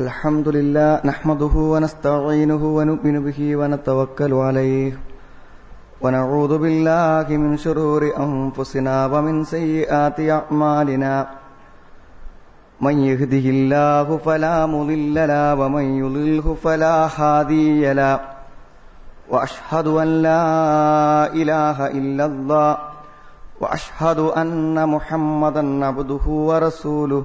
الحمد لله نحمده ونستعينه ونؤمن به ونتوكل عليه ونعوذ بالله من شرور أنفسنا ومن سيئات أعمالنا من يهده الله فلا مضل له ومن يضلله فلا هادي له وأشهد أن لا إله إلا الله وأشهد أن محمدا عبده ورسوله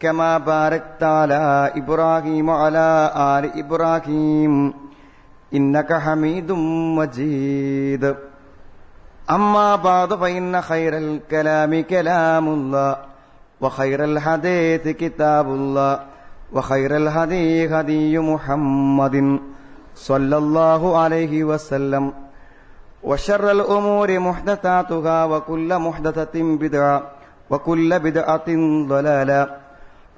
كما باركت على إبراهيم وعلى آل إبراهيم. إنك حميد مجيد. أما بعد فإن خير الكلام كلام الله وخير الحديث كتاب الله وخير الهدي هدي محمد صلى الله عليه وسلم. وشر الأمور محدثاتها وكل محدثة بدعة وكل بدعة ضلالة.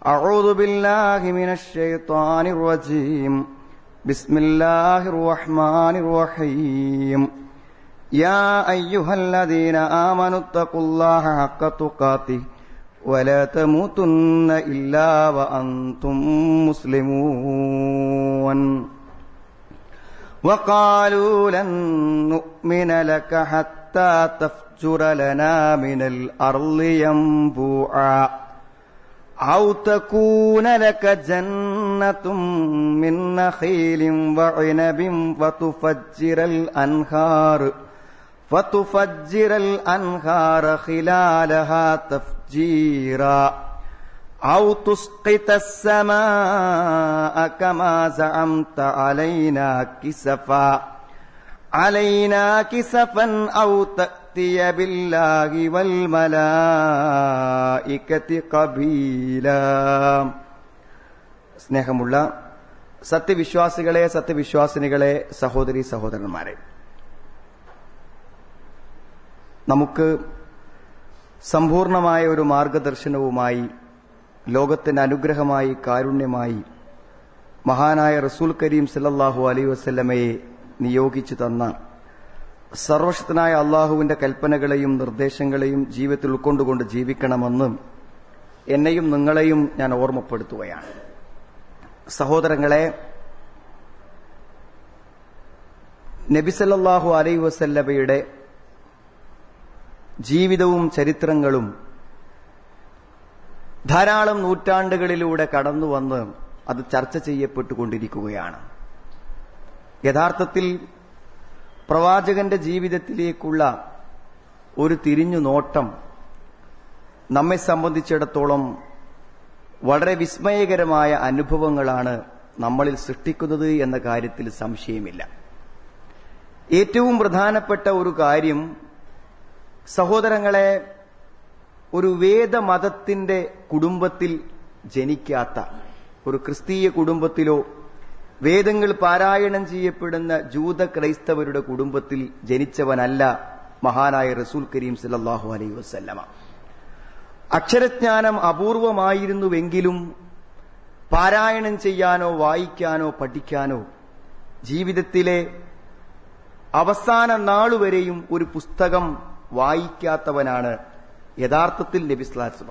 أعوذ بالله من الشيطان الرجيم. بسم الله الرحمن الرحيم. يا أيها الذين آمنوا اتقوا الله حق تقاته ولا تموتن إلا وأنتم مسلمون. وقالوا لن نؤمن لك حتى تفجر لنا من الأرض ينبوعا. أو تكون لك جنة من نخيل وعنب فتفجر الأنهار فتفجر الأنهار خلالها تفجيرا أو تسقط السماء كما زعمت علينا كسفا علينا كسفا أو تأتي بالله والملائكة قبيلا സ്നേഹമുള്ള സത്യവിശ്വാസികളെ സത്യവിശ്വാസിനികളെ സഹോദരി സഹോദരന്മാരെ നമുക്ക് സമ്പൂർണമായ ഒരു മാർഗദർശനവുമായി ലോകത്തിന് അനുഗ്രഹമായി കാരുണ്യമായി മഹാനായ റസൂൽ കരീം സല്ലാഹു അലൈ വസ്ല്ലമയെ നിയോഗിച്ചു തന്ന സർവശക്തനായ അള്ളാഹുവിന്റെ കൽപ്പനകളെയും നിർദ്ദേശങ്ങളെയും ജീവിതത്തിൽ ഉൾക്കൊണ്ടുകൊണ്ട് ജീവിക്കണമെന്നും എന്നെയും നിങ്ങളെയും ഞാൻ ഓർമ്മപ്പെടുത്തുകയാണ്. സഹോദരങ്ങളെ നബിസല്ലാഹു അലൈ വസല്ലബയുടെ ജീവിതവും ചരിത്രങ്ങളും ധാരാളം നൂറ്റാണ്ടുകളിലൂടെ കടന്നുവന്ന് അത് ചർച്ച ചെയ്യപ്പെട്ടുകൊണ്ടിരിക്കുകയാണ്. യഥാർത്ഥത്തിൽ പ്രവാചകന്റെ ജീവിതത്തിലേക്കുള്ള ഒരു തിരിഞ്ഞു നോട്ടം നമ്മെ സംബന്ധിച്ചിടത്തോളം വളരെ വിസ്മയകരമായ അനുഭവങ്ങളാണ് നമ്മളിൽ സൃഷ്ടിക്കുന്നത് എന്ന കാര്യത്തിൽ സംശയമില്ല. ഏറ്റവും പ്രധാനപ്പെട്ട ഒരു കാര്യം സഹോദരങ്ങളെ ഒരു വേദമതത്തിന്റെ കുടുംബത്തിൽ ജനിക്കാത്ത ഒരു ക്രിസ്തീയ കുടുംബത്തിലോ വേദങ്ങൾ പാരായണം ചെയ്യപ്പെടുന്ന ജൂത ക്രൈസ്തവരുടെ കുടുംബത്തിൽ ജനിച്ചവനല്ല മഹാനായ റസൂൽ കരീം സല്ലാഹു അലൈ വസ്ല്ലമ. അക്ഷരജ്ഞാനം അപൂർവമായിരുന്നുവെങ്കിലും പാരായണം ചെയ്യാനോ വായിക്കാനോ പഠിക്കാനോ ജീവിതത്തിലെ അവസാന നാളുവരെയും ഒരു പുസ്തകം വായിക്കാത്തവനാണ് യഥാർത്ഥത്തിൽ നബിസ്ലാസ്മ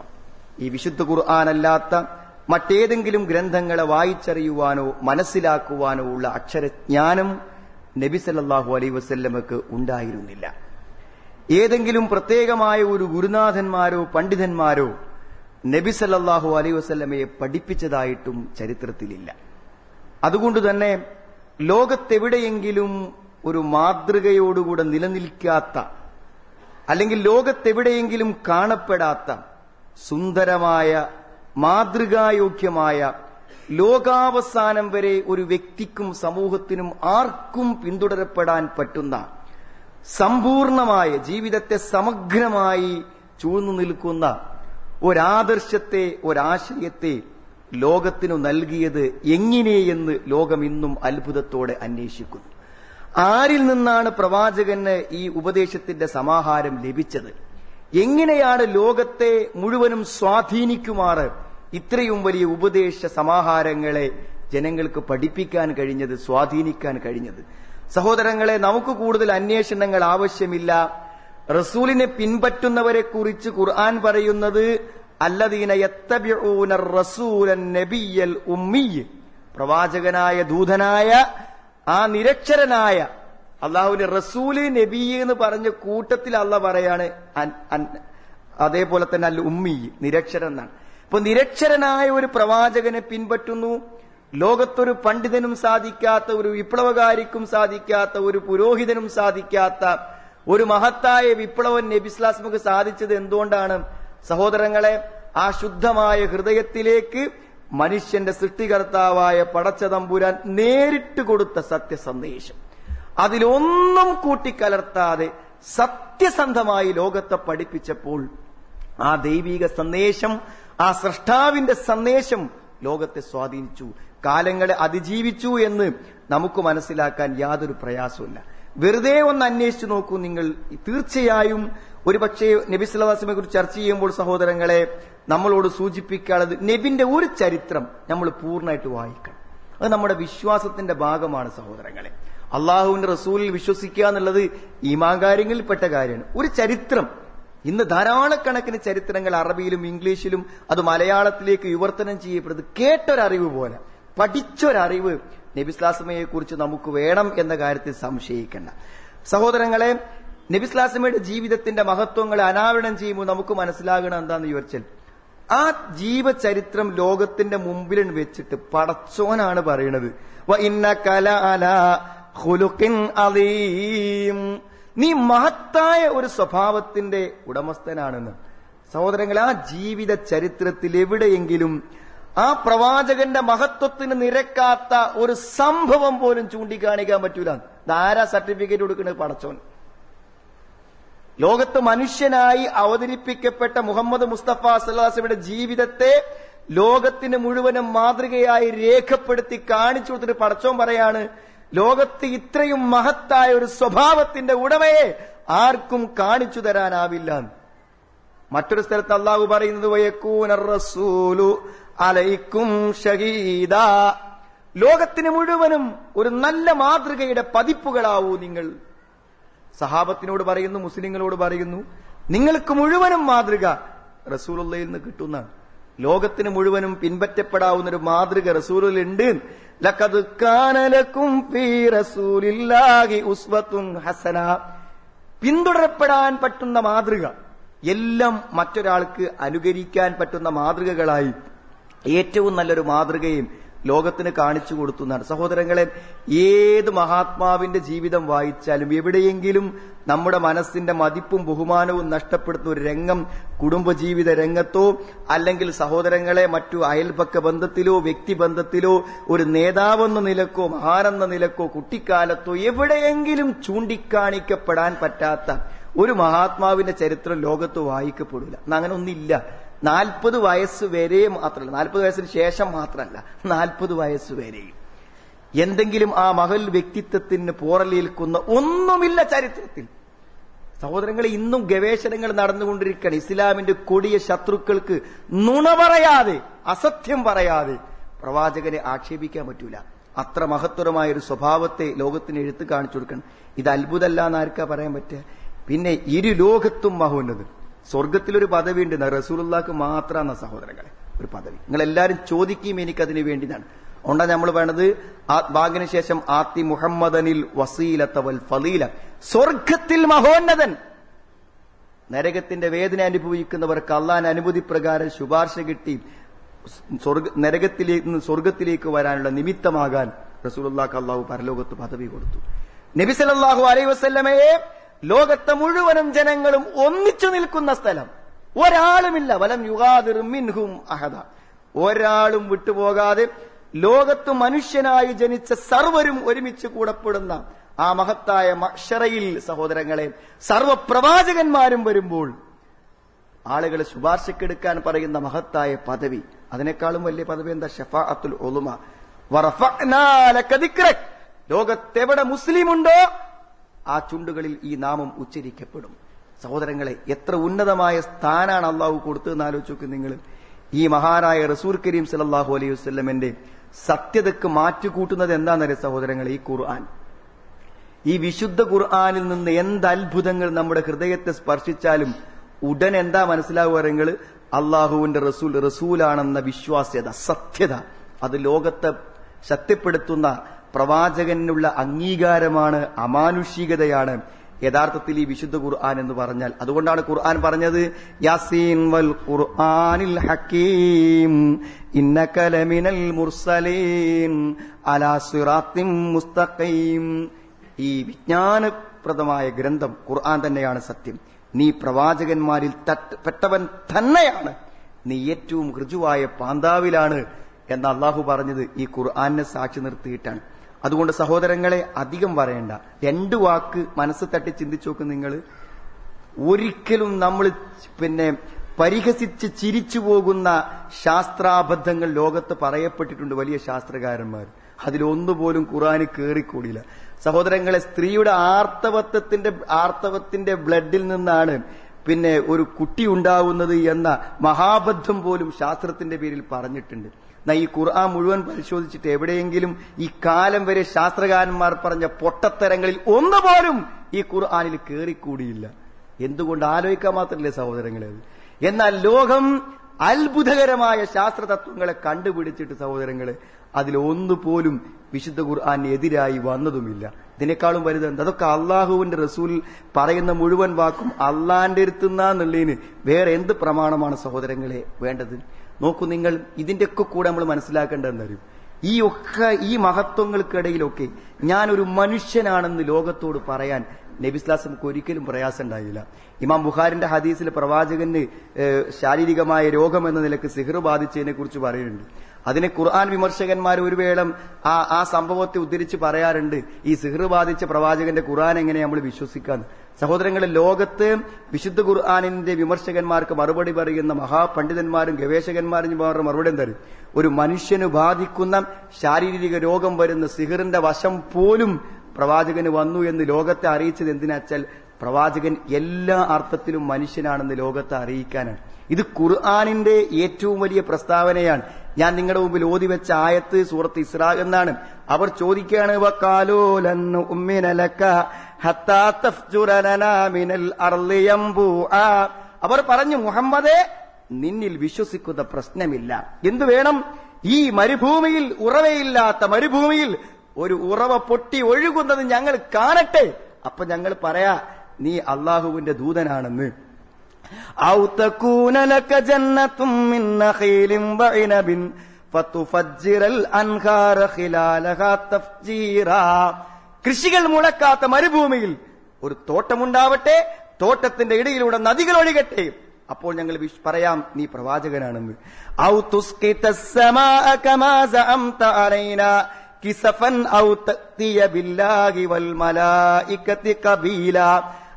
ഈ വിശുദ്ധ ഖുർആാനല്ലാത്ത മറ്റേതെങ്കിലും ഗ്രന്ഥങ്ങളെ വായിച്ചറിയുവാനോ മനസ്സിലാക്കുവാനോ ഉള്ള അക്ഷരജ്ഞാനം നബി സല്ലാഹു അലൈ വസ്ല്ലമക്ക് ഉണ്ടായിരുന്നില്ല. ഏതെങ്കിലും പ്രത്യേകമായ ഒരു ഗുരുനാഥന്മാരോ പണ്ഡിതന്മാരോ നബി സല്ലാഹു അലൈ വസ്ല്ലമയെ പഠിപ്പിച്ചതായിട്ടും ചരിത്രത്തിലില്ല. അതുകൊണ്ട് തന്നെ ലോകത്തെവിടെയെങ്കിലും ഒരു മാതൃകയോടുകൂടെ നിലനിൽക്കാത്ത അല്ലെങ്കിൽ ലോകത്തെവിടെയെങ്കിലും കാണപ്പെടാത്ത സുന്ദരമായ മാതൃകായോഗ്യമായ ലോകാവസാനം വരെ ഒരു വ്യക്തിക്കും സമൂഹത്തിനും ആർക്കും പിന്തുടരപ്പെടാൻ പറ്റുന്ന സമ്പൂർണമായ ജീവിതത്തെ സമഗ്രമായി ചൂഴ്ന്നു നിൽക്കുന്ന ഒരാദർശത്തെ ഒരാശയത്തെ ലോകത്തിനു നൽകിയത് എങ്ങനെയെന്ന് ലോകം ഇന്നും അത്ഭുതത്തോടെ അന്വേഷിക്കുന്നു. ആരിൽ നിന്നാണ് പ്രവാചകന് ഈ ഉപദേശത്തിന്റെ സമാഹാരം ലഭിച്ചത്? എങ്ങനെയാണ് ലോകത്തെ മുഴുവനും സ്വാധീനിക്കുമാറ്? ഇത്രയും വലിയ ഉപദേശ സമാഹാരങ്ങളെ ജനങ്ങൾക്ക് പഠിപ്പിക്കാൻ കഴിഞ്ഞത് സ്വാധീനിക്കാൻ കഴിഞ്ഞത്. സഹോദരങ്ങളെ നമുക്ക് കൂടുതൽ അന്വേഷണങ്ങൾ ആവശ്യമില്ല. റസൂലിനെ പിൻപറ്റുന്നവരെ കുറിച്ച് ഖുർആൻ പറയുന്നത് അല്ലദീന പ്രവാചകനായ ദൂതനായ ആ നിരക്ഷരനായ അള്ളാഹുവിന്റെ റസൂൽ നബി എന്ന് പറഞ്ഞ കൂട്ടത്തിൽ അള്ള പറയാണ് അതേപോലെ തന്നെ അല്ല ഉമ്മി നിരക്ഷരൻ എന്നാണ്. അപ്പൊ നിരക്ഷരനായ ഒരു പ്രവാചകനെ പിൻപറ്റുന്നു. ലോകത്തൊരു പണ്ഡിതനും സാധിക്കാത്ത ഒരു വിപ്ലവകാരിക്കും സാധിക്കാത്ത ഒരു പുരോഹിതനും സാധിക്കാത്ത ഒരു മഹത്തായ വിപ്ലവൻ നബിസ്ലാസ്മക്ക് സാധിച്ചത് എന്തുകൊണ്ടാണ്? സഹോദരങ്ങളെ ആ ശുദ്ധമായ ഹൃദയത്തിലേക്ക് മനുഷ്യന്റെ സൃഷ്ടികർത്താവായ പടച്ചതമ്പുരാൻ നേരിട്ട് കൊടുത്ത സത്യസന്ദേശം. അതിലൊന്നും കൂട്ടിക്കലർത്താതെ സത്യസന്ധമായി ലോകത്തെ പഠിപ്പിച്ചപ്പോൾ ആ ദൈവിക സന്ദേശം ആ സൃഷ്ടാവിന്റെ സന്ദേശം ലോകത്തെ സ്വാധീനിച്ചു കാലങ്ങളെ അതിജീവിച്ചു എന്ന് നമുക്ക് മനസ്സിലാക്കാൻ യാതൊരു പ്രയാസമില്ല വെറുതെ ഒന്ന് അന്വേഷിച്ചു നോക്കൂ നിങ്ങൾ. തീർച്ചയായും ഒരുപക്ഷെ നബി സല്ലാസിനെ കുറിച്ച് ചർച്ച ചെയ്യുമ്പോൾ സഹോദരങ്ങളെ നമ്മളോട് സൂചിപ്പിക്കാനുള്ളത് നബിന്റെ ഒരു ചരിത്രം നമ്മൾ പൂർണമായിട്ട് വായിക്കണം. അത് നമ്മുടെ വിശ്വാസത്തിന്റെ ഭാഗമാണ് സഹോദരങ്ങളെ. അള്ളാഹുവിന്റെ റസൂലിൽ വിശ്വസിക്കുക എന്നുള്ളത് ഈമാകാര്യങ്ങളിൽപ്പെട്ട കാര്യമാണ്. ഒരു ചരിത്രം ഇന്ന് ധാരാളക്കണക്കിന് ചരിത്രങ്ങൾ അറബിയിലും ഇംഗ്ലീഷിലും അത് മലയാളത്തിലേക്ക് വിവർത്തനം ചെയ്യപ്പെടുന്നത് കേട്ടൊരറിവ് പോലെ പഠിച്ചൊരറിവ് നബിസ്ലാസമയെ കുറിച്ച് നമുക്ക് വേണം എന്ന കാര്യത്തിൽ സംശയിക്കേണ്ട. സഹോദരങ്ങളെ നബിസ്ലാസമയുടെ ജീവിതത്തിന്റെ മഹത്വങ്ങളെ അനാവരണം ചെയ്യുമ്പോൾ നമുക്ക് മനസ്സിലാകണം എന്താന്ന് ചോദിച്ചാൽ ആ ജീവചരിത്രം ലോകത്തിന്റെ മുമ്പിൽ വെച്ചിട്ട് പടച്ചോനാണ് പറയണത്. ഇന്ന കല അലീം നീ മഹത്തായ ഒരു സ്വഭാവത്തിന്റെ ഉടമസ്ഥനാണെന്ന്. സഹോദരങ്ങൾ ആ ജീവിത ചരിത്രത്തിൽ എവിടെയെങ്കിലും ആ പ്രവാചകന്റെ മഹത്വത്തിന് നിരക്കാത്ത ഒരു സംഭവം പോലും ചൂണ്ടിക്കാണിക്കാൻ പറ്റൂല. ധാരാ സർട്ടിഫിക്കറ്റ് കൊടുക്കുന്നത്? പടച്ചോൻ. ലോകത്ത് മനുഷ്യനായി അവതരിപ്പിക്കപ്പെട്ട മുഹമ്മദ് മുസ്തഫ സല്ലാസിയുടെ ജീവിതത്തെ ലോകത്തിന് മുഴുവനും മാതൃകയായി രേഖപ്പെടുത്തി കാണിച്ചു കൊടുത്തിട്ട് പടച്ചോൻ പറയാണ് ലോകത്ത് ഇത്രയും മഹത്തായ ഒരു സ്വഭാവത്തിന്റെ ഉടമയെ ആർക്കും കാണിച്ചു തരാനാവില്ല. മറ്റൊരു സ്ഥലത്ത് അള്ളാഹു പറയുന്നത് വയക്കൂന റസൂലു അലൈക്കും ലോകത്തിന് മുഴുവനും ഒരു നല്ല മാതൃകയുടെ പതിപ്പുകളാവൂ നിങ്ങൾ. സഹാബത്തിനോട് പറയുന്നു മുസ്ലിങ്ങളോട് പറയുന്നു നിങ്ങൾക്ക് മുഴുവനും മാതൃക റസൂലുള്ളയിൽ നിന്ന് കിട്ടുന്ന ലോകത്തിന് മുഴുവനും പിൻപറ്റപ്പെടാവുന്ന ഒരു മാതൃക റസൂലുണ്ട് ലഖദ് കാന ലക്കും ഫീ റസൂലില്ലാഹി ഉസ്വത്തുൻ ഹസന. പിന്തുടരപ്പെടാൻ പറ്റുന്ന മാതൃക എല്ലാം മറ്റൊരാൾക്ക് അനുകരിക്കാൻ പറ്റുന്ന മാതൃകകളായി ഏറ്റവും നല്ലൊരു മാതൃകയും ലോകത്തിന് കാണിച്ചു കൊടുത്തു എന്നാണ് സഹോദരങ്ങളെ ഏത് മഹാത്മാവിന്റെ ജീവിതം വായിച്ചാലും എവിടെയെങ്കിലും നമ്മുടെ മനസ്സിന്റെ മതിപ്പും ബഹുമാനവും നഷ്ടപ്പെടുത്തുന്ന ഒരു രംഗം കുടുംബജീവിത രംഗത്തോ അല്ലെങ്കിൽ സഹോദരങ്ങളെ മറ്റു അയൽപക്ക ബന്ധത്തിലോ വ്യക്തിബന്ധത്തിലോ ഒരു നേതാവെന്ന നിലക്കോ മഹാനെന്ന നിലക്കോ കുട്ടിക്കാലത്തോ എവിടെയെങ്കിലും ചൂണ്ടിക്കാണിക്കപ്പെടാൻ പറ്റാത്ത ഒരു മഹാത്മാവിന്റെ ചരിത്രം ലോകത്ത് വായിക്കപ്പെടില്ല അങ്ങനെ ഒന്നില്ല. നാൽപ്പത് വയസ്സ് വരെ മാത്രമല്ല. നാൽപ്പത് വയസ്സിന് ശേഷം മാത്രമല്ല. നാൽപ്പത് വയസ്സ് വരെയും. എന്തെങ്കിലും ആ മഹൽ വ്യക്തിത്വത്തിന് പോറലേൽക്കുന്ന ഒന്നുമില്ല ചരിത്രത്തിൽ. സഹോദരങ്ങൾ ഇന്നും ഗവേഷണങ്ങൾ നടന്നുകൊണ്ടിരിക്കുകയാണ്. ഇസ്ലാമിന്റെ കൊടിയ ശത്രുക്കൾക്ക് നുണ പറയാതെ അസത്യം പറയാതെ പ്രവാചകനെ ആക്ഷേപിക്കാൻ പറ്റൂല. അത്ര മഹത്തരമായ ഒരു സ്വഭാവത്തെ ലോകത്തിന് എഴുത്ത് കാണിച്ചു കൊടുക്കണം. ഇത് അത്ഭുതമല്ല എന്ന് ആർക്കാ പറയാൻ പറ്റുക? പിന്നെ ഇരു ലോകത്തും മഹോന്നത് സ്വർഗത്തിലൊരു പദവി ഉണ്ട് റസൂലുള്ളാക്ക് മാത്രമാണ് സഹോദരങ്ങളെ. ഒരു പദവി. നിങ്ങൾ എല്ലാവരും ചോദിക്കുകയും എനിക്കതിനു വേണ്ടിയാണ് അതുകൊണ്ടാണ് നമ്മൾ വേണത് ആ ബാങ്കിന് ശേഷം ആത്തി മുഹമ്മദനിൽ വസീലത്തവൽ ഫലീല. സ്വർഗത്തിൽ മഹോന്നതൻ. നരകത്തിന്റെ വേദന അനുഭവിക്കുന്നവർക്ക് അള്ളാൻ അനുമതി പ്രകാരം ശുപാർശ കിട്ടി സ്വർഗ നരകത്തിലേക്ക് സ്വർഗത്തിലേക്ക് വരാനുള്ള നിമിത്തമാകാൻ റസൂലുള്ളാക്ക് അള്ളാഹു പരലോകത്ത് പദവി കൊടുത്തു. നബി സല്ലല്ലാഹു അലൈഹി വസല്ലമയെ ലോകത്തെ മുഴുവനും ജനങ്ങളും ഒന്നിച്ചു നിൽക്കുന്ന സ്ഥലം. ഒരാളുമില്ല. വലം യുഗാതിർ മിൻഹും അഹദ. ഒരാളും വിട്ടുപോകാതെ ലോകത്ത് മനുഷ്യനായി ജനിച്ച സർവരും ഒരുമിച്ച് കൂടപ്പെടുന്ന ആ മഹത്തായ മക്ഷറയിൽ സഹോദരങ്ങളെ സർവപ്രവാചകന്മാരും വരുമ്പോൾ ആളുകൾ ശുപാർശക്കെടുക്കാൻ പറയുന്ന മഹത്തായ പദവി. അതിനേക്കാളും വലിയ പദവി എന്താ? ഷഫാഅത്തുൽ ദിക്റക്. ലോകത്തെവിടെ മുസ്ലിം ഉണ്ടോ ആ ചുണ്ടുകളിൽ ഈ നാമം ഉച്ചരിക്കപ്പെടും. സഹോദരങ്ങളെ എത്ര ഉന്നതമായ സ്ഥാനാണ് അള്ളാഹു കൊടുത്തതെന്ന് ആലോചിച്ചു നിങ്ങൾ. ഈ മഹാനായ റസൂർ കരീം സല്ലല്ലാഹു അലൈഹി വസ്ലമിന്റെ സത്യതക്ക് മാറ്റുകൂട്ടുന്നത് എന്താണെന്നറിയ സഹോദരങ്ങൾ ഈ ഖുർആൻ. ഈ വിശുദ്ധ ഖുർആാനിൽ നിന്ന് എന്ത് അത്ഭുതങ്ങൾ നമ്മുടെ ഹൃദയത്തെ സ്പർശിച്ചാലും ഉടൻ എന്താ മനസ്സിലാവുക അള്ളാഹുവിന്റെ റസൂൽ റസൂലാണെന്ന വിശ്വാസ്യത സത്യത. അത് ലോകത്തെ ശക്തിപ്പെടുത്തുന്ന പ്രവാചകനുള്ള അംഗീകാരമാണ് അമാനുഷികതയാണ്. യഥാർത്ഥത്തിൽ ഈ വിശുദ്ധ ഖുർആൻ എന്ന് പറഞ്ഞാൽ അതുകൊണ്ടാണ് ഖുർആൻ പറഞ്ഞത് യാസീൻ വൽ ഖുർആനിൽ ഹക്കീം ഇന്നക ലമിനൽ മുർസലീൻ അലാ മുസ്തഖീം. ഈ വിജ്ഞാനപ്രദമായ ഗ്രന്ഥം ഖുർആൻ തന്നെയാണ് സത്യം. നീ പ്രവാചകന്മാരിൽ പെട്ടവൻ തന്നെയാണ്. നീ ഏറ്റവും ഋജുവായ പാന്താവിലാണ്. എന്ന് അള്ളാഹു പറഞ്ഞത് ഈ ഖുർആനെ സാക്ഷി നിർത്തിയിട്ടാണ്. അതുകൊണ്ട് സഹോദരങ്ങളെ അധികം പറയണ്ട രണ്ടു വാക്ക് മനസ്സ് തട്ടി ചിന്തിച്ചു നോക്കും നിങ്ങൾ ഒരിക്കലും നമ്മൾ പിന്നെ പരിഹസിച്ച് ചിരിച്ചു പോകുന്ന ശാസ്ത്രാബദ്ധങ്ങൾ ലോകത്ത് പറയപ്പെട്ടിട്ടുണ്ട് വലിയ ശാസ്ത്രകാരന്മാർ അതിലൊന്നുപോലും ഖുറാന് കയറിക്കൂടിയില്ല സഹോദരങ്ങളെ സ്ത്രീയുടെ ആർത്തവത്വത്തിന്റെ ആർത്തവത്തിന്റെ ബ്ലഡിൽ നിന്നാണ് പിന്നെ ഒരു കുട്ടി ഉണ്ടാവുന്നത് എന്ന മഹാബദ്ധം പോലും ശാസ്ത്രത്തിന്റെ പേരിൽ പറഞ്ഞിട്ടുണ്ട്. ഈ ഖുർആൻ മുഴുവൻ പരിശോധിച്ചിട്ട് എവിടെയെങ്കിലും ഈ കാലം വരെ ശാസ്ത്രകാരന്മാർ പറഞ്ഞ പൊട്ടത്തരങ്ങളിൽ ഒന്നുപോലും ഈ ഖുർആാനിൽ കേറിക്കൂടിയില്ല. എന്തുകൊണ്ട് ആലോചിക്കാൻ മാത്രമല്ലേ സഹോദരങ്ങളെ? എന്നാൽ ലോകം അത്ഭുതകരമായ ശാസ്ത്ര തത്വങ്ങളെ കണ്ടുപിടിച്ചിട്ട് സഹോദരങ്ങളെ അതിലൊന്നുപോലും വിശുദ്ധ ഖുർആാന് എതിരായി വന്നതുമില്ല. ഇതിനേക്കാളും വലുതുണ്ട് അതൊക്കെ അള്ളാഹുവിന്റെ റസൂൽ പറയുന്ന മുഴുവൻ വാക്കും അള്ളാന്റെ അടുത്തുനിന്നുള്ളതിന് വേറെ എന്ത് പ്രമാണമാണ് സഹോദരങ്ങളെ വേണ്ടത്? നോക്കൂ നിങ്ങൾ ഇതിന്റെയൊക്കെ കൂടെ നമ്മൾ മനസ്സിലാക്കേണ്ടതെന്ന് വരും ഈ ഒക്കെ ഈ മഹത്വങ്ങൾക്കിടയിലൊക്കെ ഞാനൊരു മനുഷ്യനാണെന്ന് ലോകത്തോട് പറയാൻ നബിസ്ലാസംക്ക് ഒരിക്കലും പ്രയാസം ഉണ്ടായില്ല. ഇമാം ബുഖാരിന്റെ ഹദീസിൽ പ്രവാചകന് ശാരീരികമായ രോഗം എന്ന നിലയ്ക്ക് സിഹർ ബാധിച്ചതിനെ കുറിച്ച് പറയുന്നുണ്ട്. അതിനെ ഖുർആൻ വിമർശകന്മാർ ഒരു വേളം ആ ആ സംഭവത്തെ ഉദ്ധരിച്ച് പറയാറുണ്ട്. ഈ സിഹർ ബാധിച്ച പ്രവാചകന്റെ ഖുർആൻ എങ്ങനെ നമ്മൾ വിശ്വസിക്കാന്ന്? സഹോദരങ്ങളെ ലോകത്ത് വിശുദ്ധ ഖുർആാനിന്റെ വിമർശകന്മാർക്ക് മറുപടി പറയുന്ന മഹാപണ്ഡിതന്മാരും ഗവേഷകന്മാരും മറുപടി തരും ഒരു മനുഷ്യന് ബാധിക്കുന്ന ശാരീരിക രോഗം വരുന്ന സിഹിറിന്റെ വശം പോലും പ്രവാചകന് വന്നു എന്ന് ലോകത്തെ അറിയിച്ചത് എന്തിനാച്ചാൽ പ്രവാചകൻ എല്ലാ അർത്ഥത്തിലും മനുഷ്യനാണെന്ന് ലോകത്തെ അറിയിക്കാനാണ്. ഇത് ഖുർആാനിന്റെ ഏറ്റവും വലിയ പ്രസ്താവനയാണ്. ഞാൻ നിങ്ങളുടെ മുമ്പിൽ ഓതി വെച്ച ആയത്ത് സൂറത്ത് ഇസ്രാ എന്നാണ്. അവർ ചോദിക്കുകയാണ്. അവർ പറഞ്ഞു മുഹമ്മദേ നിന്നിൽ വിശ്വസിക്കുന്ന പ്രശ്നമില്ല. എന്തു വേണം? ഈ മരുഭൂമിയിൽ ഉറവയില്ലാത്ത മരുഭൂമിയിൽ ഒരു ഉറവ പൊട്ടി ഒഴുകുന്നത് ഞങ്ങൾ കാണട്ടെ. അപ്പൊ ഞങ്ങൾ പറയാ നീ അള്ളാഹുവിന്റെ ദൂതനാണെന്ന്. കൃഷികൾ മുളക്കാത്ത മരുഭൂമിയിൽ ഒരു തോട്ടമുണ്ടാവട്ടെ തോട്ടത്തിന്റെ ഇടയിലൂടെ നദികൾ ഒഴുകട്ടെ. അപ്പോൾ ഞങ്ങൾ പറയാം നീ പ്രവാചകനാണെന്ന്. കിസഫൻ ഔ തത്തിയ ബില്ലാഹി വൽ മലായിക്കത്തി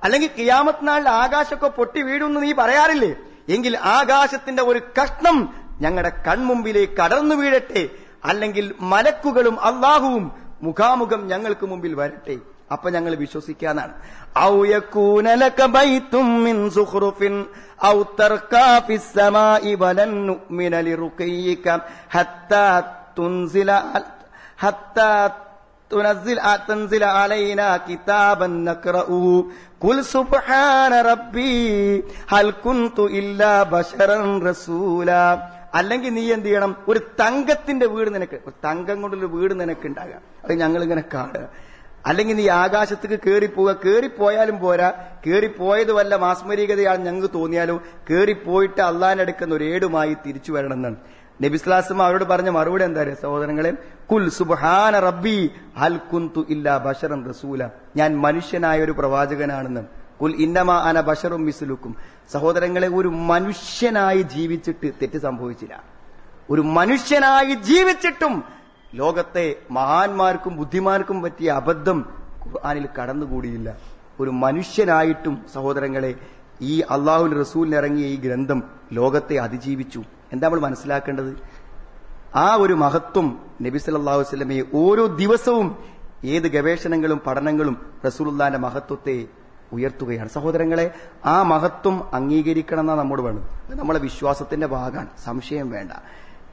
അല്ലെങ്കിൽ കിയാമത്ത് നാളിൽ ആകാശമൊക്കെ പൊട്ടി വീഴുമെന്ന് നീ പറയാറില്ലേ? എങ്കിൽ ആകാശത്തിന്റെ ഒരു കഷ്ണം ഞങ്ങളുടെ കൺമുമ്പിലേക്ക് കടന്നു വീഴട്ടെ. അല്ലെങ്കിൽ മലക്കുകളും അള്ളാഹുവും മുഖാമുഖം ഞങ്ങൾക്ക് മുമ്പിൽ വരട്ടെ. അപ്പൊ ഞങ്ങൾ വിശ്വസിക്കാന്നാണ് തുനസിൽ തൻസില അലൈന കിതാബൻ നക്റഊ അല്ലെങ്കിൽ നീ എന്ത് ചെയ്യണം? ഒരു തങ്കത്തിന്റെ വീട് നിനക്ക് ഒരു തങ്കം കൊണ്ടൊരു വീട് നിനക്ക് ഉണ്ടാകാം. അത് ഞങ്ങൾ ഇങ്ങനെ കാണുക. അല്ലെങ്കിൽ നീ ആകാശത്തേക്ക് കയറിപ്പോവുക കയറിപ്പോയാലും പോരാ. കയറിപ്പോയത് വല്ല മാസ്മരീകതയാണ് ഞങ്ങൾക്ക് തോന്നിയാലോ? കേറിപ്പോയിട്ട് അള്ളാൻ എടുക്കുന്ന ഒരു ഏടുമായി തിരിച്ചു വരണം എന്നാണ് നബിസ്ലാസം അവരോട് പറഞ്ഞ മറുപടി എന്താ സഹോദരങ്ങളെ? കുൽ സുബാന റബ്ബി ഹൽ കുന്തു ഇല്ലാ ബഷറൻ റസൂല. ഞാൻ മനുഷ്യനായ ഒരു പ്രവാചകനാണെന്ന്. കുൽ ഇന്നമ അന ബഷറും മിസ്ലുക്കും. സഹോദരങ്ങളെ ഒരു മനുഷ്യനായി ജീവിച്ചിട്ട് തെറ്റ് സംഭവിച്ചില്ല. ഒരു മനുഷ്യനായി ജീവിച്ചിട്ടും ലോകത്തെ മഹാന്മാർക്കും ബുദ്ധിമാർക്കും പറ്റിയ അബദ്ധം ഖുർആാനിൽ കടന്നുകൂടിയില്ല. ഒരു മനുഷ്യനായിട്ടും സഹോദരങ്ങളെ ഈ അള്ളാഹുൽ റസൂലിനിറങ്ങിയ ഈ ഗ്രന്ഥം ലോകത്തെ അതിജീവിച്ചു. എന്താ നമ്മൾ മനസ്സിലാക്കേണ്ടത്? ആ ഒരു മഹത്വം നബി സല്ലല്ലാഹു അലൈഹി വസല്ലമയെ ഓരോ ദിവസവും ഏത് ഗവേഷണങ്ങളും പഠനങ്ങളും റസൂലുള്ളാന്റെ മഹത്വത്തെ ഉയർത്തുകയാണ്. സഹോദരങ്ങളെ ആ മഹത്വം അംഗീകരിക്കണം നമ്മോട് വേണം. നമ്മളെ വിശ്വാസത്തിന്റെ ഭാഗമാണ്. സംശയം വേണ്ട.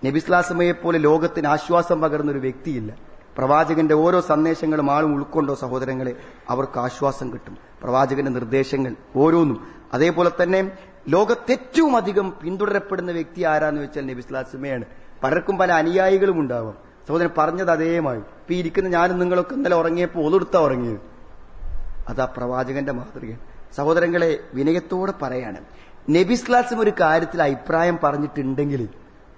നബിസ്ലാസമയെ പോലെ ലോകത്തിന് ആശ്വാസം പകർന്ന ഒരു വ്യക്തിയില്ല. പ്രവാചകന്റെ ഓരോ സന്ദേശങ്ങളും ആളും ഉൾക്കൊണ്ടോ സഹോദരങ്ങളെ അവർക്ക് ആശ്വാസം കിട്ടും. പ്രവാചകന്റെ നിർദ്ദേശങ്ങൾ ഓരോന്നും. അതേപോലെ തന്നെ ലോകത്ത് ഏറ്റവും അധികം പിന്തുടരപ്പെടുന്ന വ്യക്തി ആരാന്ന് വെച്ചാൽ നബിസ്ലാസമയാണ് പലർക്കും പല അനുയായികളും ഉണ്ടാവാം. സഹോദരൻ പറഞ്ഞത് അതേമായി. ഇപ്പൊ ഇരിക്കുന്ന ഞാനും നിങ്ങളൊക്കെ ഇന്നലെ ഉറങ്ങിയപ്പോൾ ഒതുടുത്താ ഉറങ്ങിയത്. അത് പ്രവാചകന്റെ മാതൃകയാണ് സഹോദരങ്ങളെ വിനയത്തോടെ പറയാണ്. നബിസ്ലാസിം ഒരു കാര്യത്തിൽ അഭിപ്രായം പറഞ്ഞിട്ടുണ്ടെങ്കിൽ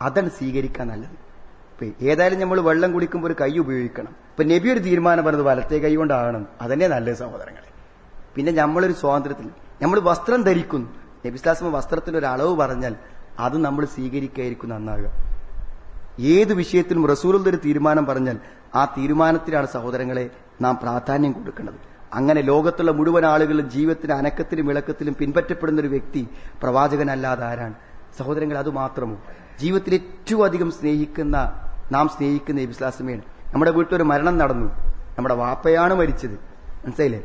അതാണ് സ്വീകരിക്കാൻ നല്ലത്. ഇപ്പൊ ഏതായാലും നമ്മൾ വെള്ളം കുടിക്കുമ്പോൾ ഒരു കൈ ഉപയോഗിക്കണം. ഇപ്പൊ നബി ഒരു തീരുമാനം പറഞ്ഞത് വലത്തെ കൈ കൊണ്ടാകണം. അതന്നെ നല്ലത് സഹോദരങ്ങളെ. പിന്നെ നമ്മളൊരു സ്വാതന്ത്ര്യത്തിൽ നമ്മൾ വസ്ത്രം ധരിക്കുന്നു. നബിസ്ലാസം വസ്ത്രത്തിൽ ഒരു അളവ് പറഞ്ഞാൽ അത് നമ്മൾ സ്വീകരിക്കായിരിക്കും നന്നാകുക. ഏത് വിഷയത്തിലും റസൂലുള്ള ഒരു തീരുമാനം പറഞ്ഞാൽ ആ തീരുമാനത്തിലാണ് സഹോദരങ്ങളെ നാം പ്രാധാന്യം കൊടുക്കേണ്ടത്. അങ്ങനെ ലോകത്തുള്ള മുഴുവൻ ആളുകളും ജീവിതത്തിന് അനക്കത്തിലും വിളക്കത്തിലും പിൻപറ്റപ്പെടുന്ന ഒരു വ്യക്തി പ്രവാചകനല്ലാതെ ആരാണ്? സഹോദരങ്ങൾ അത് മാത്രമോ? ജീവിതത്തിൽ ഏറ്റവും അധികം സ്നേഹിക്കുന്ന നാം സ്നേഹിക്കുന്ന നബിസ്ലാസ്മയാണ്. നമ്മുടെ വീട്ടിലൊരു മരണം നടന്നു. നമ്മുടെ വാപ്പയാണ് മരിച്ചത്. മനസ്സിലായില്ലേ?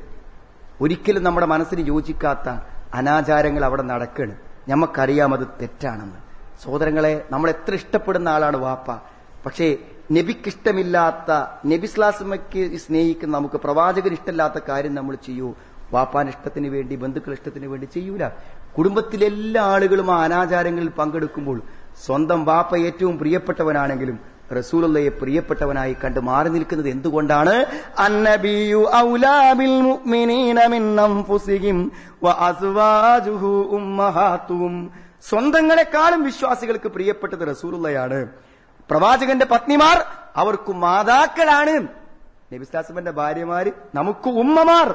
ഒരിക്കലും നമ്മുടെ മനസ്സിന് യോജിക്കാത്ത അനാചാരങ്ങൾ അവിടെ നടക്കുകയാണ്. ഞമ്മക്കറിയാം അത് തെറ്റാണെന്ന്. സഹോദരങ്ങളെ നമ്മൾ എത്ര ഇഷ്ടപ്പെടുന്ന ആളാണ് വാപ്പ. പക്ഷേ നബിക്കിഷ്ടമില്ലാത്ത നബിസ്ലാസ്മയ്ക്ക് സ്നേഹിക്കുന്ന നമുക്ക് പ്രവാചകന് ഇഷ്ടമില്ലാത്ത കാര്യം നമ്മൾ ചെയ്യൂ. വാപ്പാൻ ഇഷ്ടത്തിന് വേണ്ടി ബന്ധുക്കൾ ഇഷ്ടത്തിന് വേണ്ടി ചെയ്യൂല. കുടുംബത്തിലെ എല്ലാ ആളുകളും ആ അനാചാരങ്ങളിൽ പങ്കെടുക്കുമ്പോൾ സ്വന്തം വാപ്പ ഏറ്റവും പ്രിയപ്പെട്ടവനാണെങ്കിലും റസൂലുള്ളയെ പ്രിയപ്പെട്ടവനായി കണ്ട് മാറി നിൽക്കുന്നത് എന്തുകൊണ്ടാണ്? ഔലാബിൽ മുഅ്മിനീന മിൻ സ്വന്തങ്ങളെക്കാളും വിശ്വാസികൾക്ക് പ്രിയപ്പെട്ടത് റസൂലുള്ളയാണ്. പ്രവാചകന്റെ പത്നിമാർ അവർക്ക് മാതാക്കളാണ്. നബിസ്ലാസമന്റെ ഭാര്യമാര് നമുക്ക് ഉമ്മമാർ.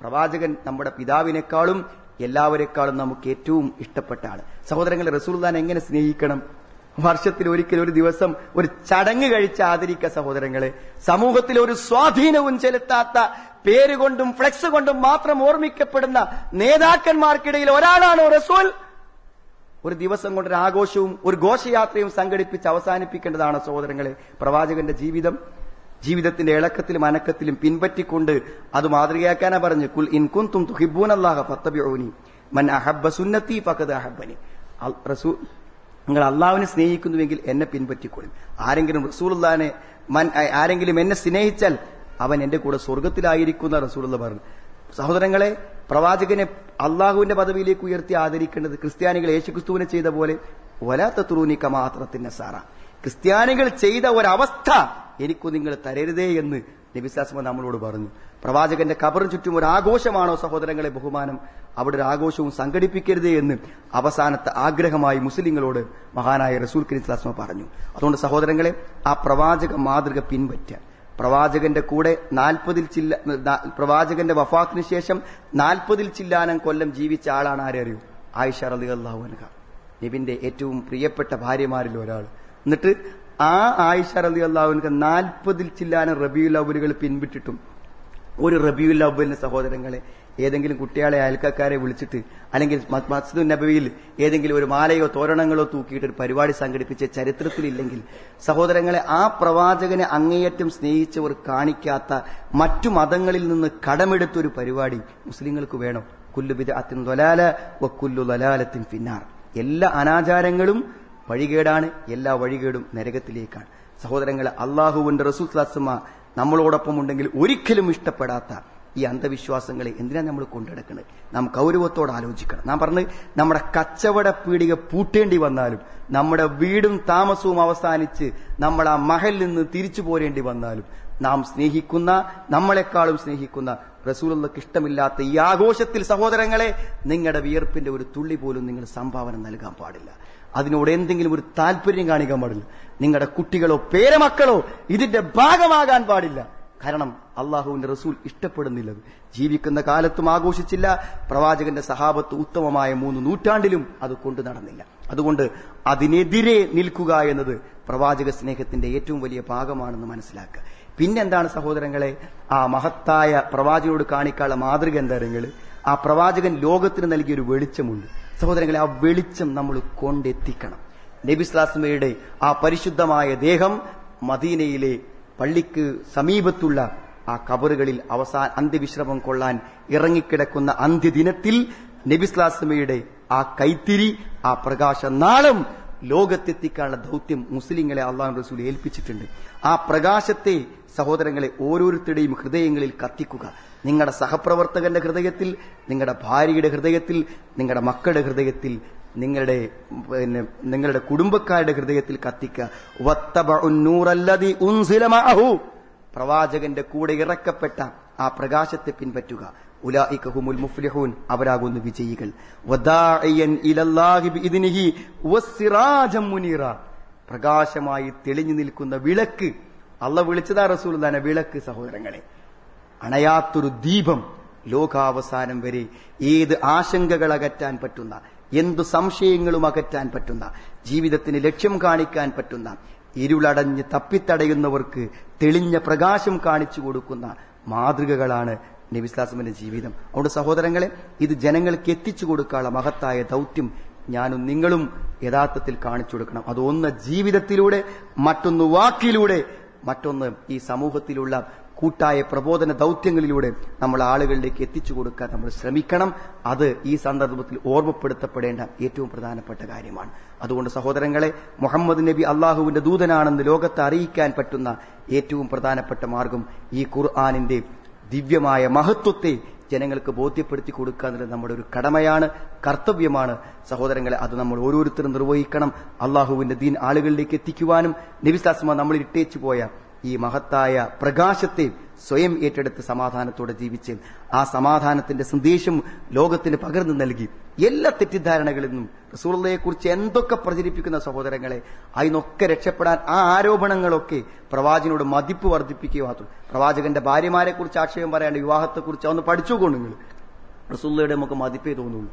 പ്രവാചകൻ നമ്മുടെ പിതാവിനേക്കാളും എല്ലാവരെക്കാളും നമുക്ക് ഏറ്റവും ഇഷ്ടപ്പെട്ട ആൾ. സഹോദരങ്ങളെ റസൂൽദാൻ എങ്ങനെ സ്നേഹിക്കണം? വർഷത്തിൽ ഒരിക്കൽ ഒരു ദിവസം ഒരു ചടങ്ങ് കഴിച്ച് ആദരിക്ക സഹോദരങ്ങളെ സമൂഹത്തിൽ ഒരു സ്വാധീനവും ചെലുത്താത്ത പേരുകൊണ്ടും ഫ്ലെക്സ് കൊണ്ടും മാത്രം ഓർമ്മിക്കപ്പെടുന്ന നേതാക്കന്മാർക്കിടയിൽ ഒരാളാണ് റസൂൽ? ഒരു ദിവസം കൊണ്ട് ഒരു ആഘോഷവും ഒരു ഘോഷയാത്രയും സംഘടിപ്പിച്ച് അവസാനിപ്പിക്കേണ്ടതാണ് സഹോദരങ്ങളെ. പ്രവാചകന്റെ ജീവിതം ജീവിതത്തിന്റെ ഇളക്കത്തിലും അനക്കത്തിലും പിൻപറ്റിക്കൊണ്ട് അത് മാതൃകയാക്കാനാ പറഞ്ഞു കുൽ ഇൻ കുന്തും തുഹിബൂൻ അള്ളാഹ മൻ അഹബ്ബ സുന്നത്തി ഫഖദ് അഹബ്ബനി. റസൂൽ നിങ്ങൾ അള്ളാഹുവിനെ സ്നേഹിക്കുന്നുവെങ്കിൽ എന്നെ പിൻപറ്റിക്കൊള്ളും ആരെങ്കിലും റസൂലുല്ലാനെ ആരെങ്കിലും എന്നെ സ്നേഹിച്ചാൽ അവൻ എന്റെ കൂടെ സ്വർഗത്തിലായിരിക്കുന്ന റസൂലുള്ള പറഞ്ഞു സഹോദരങ്ങളെ പ്രവാചകനെ അള്ളാഹുവിന്റെ പദവിയിലേക്ക് ഉയർത്തി ആദരിക്കേണ്ടത് ക്രിസ്ത്യാനികൾ യേശുക്രിസ്തുവിനെ ചെയ്ത പോലെ വലാത്ത തുറൂനി കമാത്രത്തിന്റെ സാറ ക്രിസ്ത്യാനികൾ ചെയ്ത ഒരവസ്ഥ എനിക്കു നിങ്ങൾ തരരുതേ എന്ന് നബിസാസ്മ നമ്മളോട് പറഞ്ഞു പ്രവാചകന്റെ കബറിന് ചുറ്റും ഒരു ആഘോഷമാണോ സഹോദരങ്ങളെ ബഹുമാനം? അവിടെ ഒരു ആഘോഷവും സംഘടിപ്പിക്കരുതേ എന്ന് അവസാനത്തെ ആഗ്രഹമായി മുസ്ലിങ്ങളോട് മഹാനായ റസൂൽ കരീസ്ലാസ്മ പറഞ്ഞു. അതുകൊണ്ട് സഹോദരങ്ങളെ ആ പ്രവാചക മാതൃക പിൻപറ്റുക. പ്രവാചകന്റെ കൂടെ നാൽപ്പതിൽ ചില്ല പ്രവാചകന്റെ വഫാത്തിന് ശേഷം നാൽപ്പതിൽ ചില്ലാനം കൊല്ലം ജീവിച്ച ആളാണ് ആരറിയൂ ആയിഷ റലി അള്ളാഹുനക നബിന്റെ ഏറ്റവും പ്രിയപ്പെട്ട ഭാര്യമാരിൽ ഒരാൾ. എന്നിട്ട് ആ ആയിഷ റലി അള്ളാഹുവിനൊക്കെ നാൽപ്പതിൽ ചില്ലാന റബിയുൽ അവലുകൾ പിൻവിട്ടിട്ടും ഒരു റബിയുൽ അവലിന്റെ സഹോദരങ്ങളെ ഏതെങ്കിലും കുട്ടികളെ അയൽക്കാരെ വിളിച്ചിട്ട് അല്ലെങ്കിൽ മസ്ജിദ് നബവിയിൽ ഏതെങ്കിലും ഒരു മാലയോ തോരണങ്ങളോ തൂക്കിയിട്ട് ഒരു പരിപാടി സംഘടിപ്പിച്ച ചരിത്രത്തിലില്ലെങ്കിൽ സഹോദരങ്ങളെ ആ പ്രവാചകനെ അങ്ങേയറ്റം സ്നേഹിച്ചവർ കാണിക്കാത്ത മറ്റു മതങ്ങളിൽ നിന്ന് കടമെടുത്തൊരു പരിപാടി മുസ്ലിങ്ങൾക്ക് വേണം. കുല്ലുബിദ അത്തിൻ ദൊലാല വ കുല്ലു ദലാലത്തിൻ ഫിന്നാർ. എല്ലാ അനാചാരങ്ങളും വഴികേടാണ്. എല്ലാ വഴികേടും നരകത്തിലേക്കാണ്. സഹോദരങ്ങളെ അള്ളാഹുവിന്റെ റസൂസ്ലാസമ നമ്മളോടൊപ്പം ഉണ്ടെങ്കിൽ ഒരിക്കലും ഇഷ്ടപ്പെടാത്ത ഈ അന്ധവിശ്വാസങ്ങളെ എന്തിനാണ് നമ്മൾ കൊണ്ടുനടക്കുന്നത് നാം ഗൗരവത്തോടെ ആലോചിക്കണം. നാം പറഞ്ഞ് നമ്മുടെ കച്ചവട പീടിക പൂട്ടേണ്ടി വന്നാലും നമ്മുടെ വീടും താമസവും അവസാനിച്ച് നമ്മൾ ആ മഹലിൽ നിന്ന് തിരിച്ചു പോരേണ്ടി വന്നാലും നാം സ്നേഹിക്കുന്ന നമ്മളെക്കാളും സ്നേഹിക്കുന്ന റസൂലുള്ളക്ക് ഇഷ്ടമില്ലാത്ത ഈ ആഘോഷത്തിൽ സഹോദരങ്ങളെ നിങ്ങളുടെ വിയർപ്പിന്റെ ഒരു തുള്ളി പോലും നിങ്ങൾ സംഭാവന നൽകാൻ പാടില്ല. അതിനോട് എന്തെങ്കിലും ഒരു താല്പര്യം കാണിക്കാൻ പാടില്ല. നിങ്ങളുടെ കുട്ടികളോ പേരമക്കളോ ഇതിന്റെ ഭാഗമാകാൻ പാടില്ല. കാരണം അള്ളാഹുവിന്റെ റസൂൽ ഇഷ്ടപ്പെടുന്നില്ലത് ജീവിക്കുന്ന കാലത്തും ആഘോഷിച്ചില്ല. പ്രവാചകന്റെ സഹാബത്ത് ഉത്തമമായ മൂന്ന് നൂറ്റാണ്ടിലും അത് കൊണ്ടു നടന്നില്ല. അതുകൊണ്ട് അതിനെതിരെ നിൽക്കുക എന്നത് പ്രവാചക സ്നേഹത്തിന്റെ ഏറ്റവും വലിയ ഭാഗമാണെന്ന് മനസ്സിലാക്കുക. പിന്നെന്താണ് സഹോദരങ്ങളെ? ആ മഹത്തായ പ്രവാചകനോട് കാണിക്കാനുള്ള മാതൃക എന്താ ആ പ്രവാചകൻ ലോകത്തിന് നൽകിയൊരു വെളിച്ചമുണ്ട്. സഹോദരങ്ങളെ ആ വെളിച്ചം നമ്മൾ കൊണ്ടെത്തിക്കണം. നബിസ്ലാസ്മയുടെ ആ പരിശുദ്ധമായ ദേഹം മദീനയിലെ പള്ളിക്ക് സമീപത്തുള്ള ആ കബറുകളിൽ അവസാന അന്ത്യവിശ്രമം കൊള്ളാൻ ഇറങ്ങിക്കിടക്കുന്ന അന്ത്യദിനത്തിൽ നബിസ്ലാസ്മയുടെ ആ കൈത്തിരി ആ പ്രകാശ നാളും ലോകത്തെത്തിക്കാനുള്ള ദൗത്യം മുസ്ലിങ്ങളെ അള്ളാഹു റസൂൽ ഏൽപ്പിച്ചിട്ടുണ്ട്. ആ പ്രകാശത്തെ സഹോദരങ്ങളെ ഓരോരുത്തരുടെയും ഹൃദയങ്ങളിൽ കത്തിക്കുക. നിങ്ങളുടെ സഹപ്രവർത്തകന്റെ ഹൃദയത്തിൽ നിങ്ങളുടെ ഭാര്യയുടെ ഹൃദയത്തിൽ നിങ്ങളുടെ മക്കളുടെ ഹൃദയത്തിൽ നിങ്ങളുടെ പിന്നെ നിങ്ങളുടെ കുടുംബക്കാരുടെ ഹൃദയത്തിൽ കത്തിക്കുക പ്രവാചകന്റെ കൂടെ ഇറക്കപ്പെട്ട ആ പ്രകാശത്തെ പിൻപറ്റുക. ഉലായിക ഹുമുൽ മുഫ്ലിഹൂൻ അവരാകുന്നു വിജയികൾ. പ്രകാശമായി തെളിഞ്ഞു നിൽക്കുന്ന വിളക്ക്. അള്ള വിളിച്ചതാ റസൂൽ വിളക്ക് സഹോദരങ്ങളെ. അണയാത്തൊരു ദീപം ലോകാവസാനം വരെ ഏത് ആശങ്കകൾ അകറ്റാൻ പറ്റുന്ന എന്തു സംശയങ്ങളും അകറ്റാൻ പറ്റുന്ന ജീവിതത്തിന് ലക്ഷ്യം കാണിക്കാൻ പറ്റുന്ന ഇരുളടഞ്ഞ് തപ്പിത്തടയുന്നവർക്ക് തെളിഞ്ഞ പ്രകാശം കാണിച്ചു കൊടുക്കുന്ന മാതൃകകളാണ് നബിസ്ലാസമിന്റെ ജീവിതം. അതുകൊണ്ട് സഹോദരങ്ങളെ ഇത് ജനങ്ങൾക്ക് എത്തിച്ചു കൊടുക്കാനുള്ള മഹത്തായ ദൗത്യം ഞാനും നിങ്ങളും യഥാർത്ഥത്തിൽ കാണിച്ചു കൊടുക്കണം. അതൊന്ന് ജീവിതത്തിലൂടെ മറ്റൊന്ന് വാക്കിലൂടെ മറ്റൊന്ന് ഈ സമൂഹത്തിലുള്ള കൂട്ടായ പ്രബോധന ദൗത്യങ്ങളിലൂടെ നമ്മൾ ആളുകളിലേക്ക് എത്തിച്ചു കൊടുക്കാൻ നമ്മൾ ശ്രമിക്കണം. അത് ഈ സന്ദർഭത്തിൽ ഓർമ്മപ്പെടുത്തപ്പെടേണ്ട ഏറ്റവും പ്രധാനപ്പെട്ട കാര്യമാണ്. അതുകൊണ്ട് സഹോദരങ്ങളെ മുഹമ്മദ് നബി അള്ളാഹുവിന്റെ ദൂതനാണെന്ന് ലോകത്തെ അറിയിക്കാൻ പറ്റുന്ന ഏറ്റവും പ്രധാനപ്പെട്ട മാർഗം ഈ ഖുർആാനിന്റെ ദിവ്യമായ മഹത്വത്തെ ജനങ്ങൾക്ക് ബോധ്യപ്പെടുത്തി കൊടുക്കുക എന്നുള്ളത് നമ്മുടെ ഒരു കടമയാണ് കർത്തവ്യമാണ്. സഹോദരങ്ങളെ അത് നമ്മൾ ഓരോരുത്തരും നിർവഹിക്കണം. അള്ളാഹുവിന്റെ ദീൻ ആളുകളിലേക്ക് എത്തിക്കുവാനും നബിസ്ലാസ്മ നമ്മൾ ഇട്ടേച്ചു പോയ ഈ മഹത്തായ പ്രകാശത്തെ സ്വയം ഏറ്റെടുത്ത് സമാധാനത്തോടെ ജീവിച്ച് ആ സമാധാനത്തിന്റെ സന്ദേശം ലോകത്തിന് പകർന്നു നൽകി. എല്ലാ തെറ്റിദ്ധാരണകളിൽ നിന്നും റസൂളയെക്കുറിച്ച് കുറിച്ച് എന്തൊക്കെ പ്രചരിപ്പിക്കുന്ന സഹോദരങ്ങളെ അതിനൊക്കെ രക്ഷപ്പെടാൻ ആ ആരോപണങ്ങളൊക്കെ പ്രവാചകനോട് മതിപ്പ് വർദ്ധിപ്പിക്കുക പ്രവാചകന്റെ ഭാര്യമാരെ കുറിച്ച് ആക്ഷേപം പറയാണ്ട് വിവാഹത്തെക്കുറിച്ച് അതൊന്ന് പഠിച്ചുകൊണ്ട് നിങ്ങൾ റസൂള്ളയുടെ നമുക്ക് മതിപ്പേ തോന്നുള്ളൂ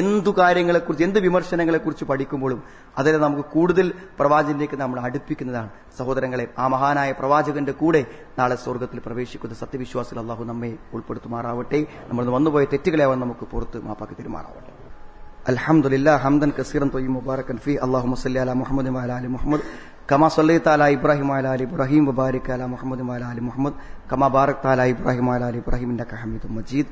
എന്തു കാര്യങ്ങളെക്കുറിച്ച് എന്ത് വിമർശനങ്ങളെക്കുറിച്ച് പഠിക്കുമ്പോഴും അതിനെ നമുക്ക് കൂടുതൽ പ്രവാചകനിലേക്ക് നമ്മൾ അടുപ്പിക്കുന്നതാണ് സഹോദരങ്ങളെ ആ മഹാനായ പ്രവാചകന്റെ കൂടെ നാളെ സ്വർഗത്തിൽ പ്രവേശിക്കുന്ന സത്യവിശ്വാസികൾ അള്ളാഹു നമ്മെ ഉൾപ്പെടുത്തുമാറാവട്ടെ നമ്മൾ വന്നുപോയ തെറ്റുകളെ അവൻ നമുക്ക് പുറത്ത് മാപ്പാക്കി തരുമാറാവട്ടെ الحمد لله حمدا كثيرا طيبا مباركا فيه اللهم صل على محمد وعلى ال محمد كما صليت على ابراهيم وعلى ال ابراهيم وبارك على محمد وعلى ال محمد كما باركت على ابراهيم وعلى ال ابراهيم انك حميد مجيد